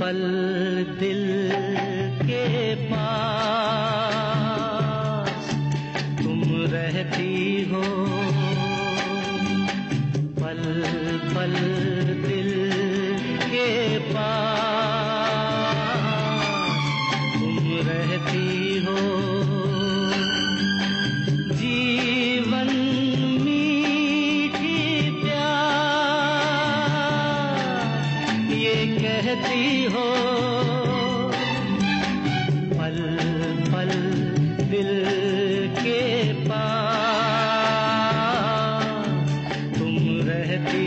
पल दिल के पास तुम रहती हो। पल पल कहती हो। पल पल दिल के पास तुम रहती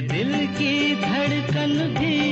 दिल की धड़कन भी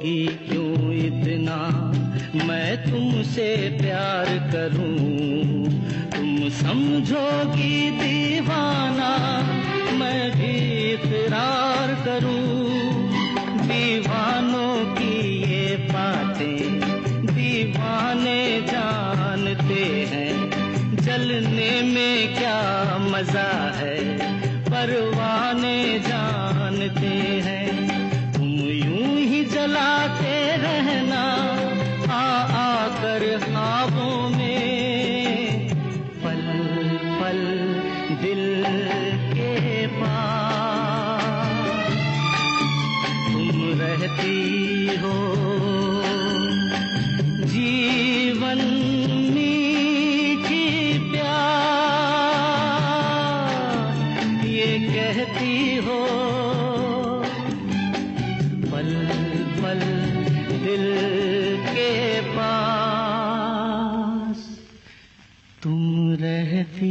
सोचोगी क्यों इतना? मैं तुमसे प्यार करूँ। तुम समझोगी दीवाना मैं भी इकरार करूँ। दीवानों की ये बातें दीवाने जानते हैं। जलने में क्या मज़ा है? परवाने जानते हैं। ही रहना, आ आकर ख्वाबों में। पल पल दिल के पास तुम रहती हो। जीवन मीठी प्यार ये कहती हो, पल पल दिल के पास तुम रहती